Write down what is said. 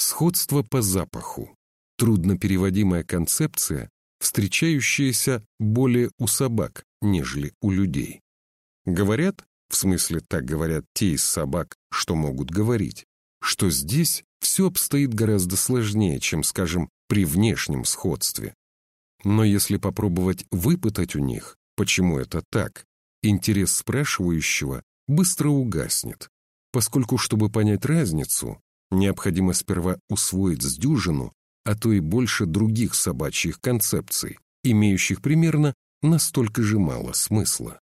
Сходство по запаху. Труднопереводимая концепция, встречающаяся более у собак, нежели у людей. Говорят, в смысле так говорят те из собак, что могут говорить, что здесь все обстоит гораздо сложнее, чем, скажем, при внешнем сходстве. Но если попробовать выпытать у них, почему это так, интерес спрашивающего быстро угаснет, поскольку, чтобы понять разницу, необходимо сперва усвоить с дюжину, а то и больше других собачьих концепций, имеющих примерно настолько же мало смысла.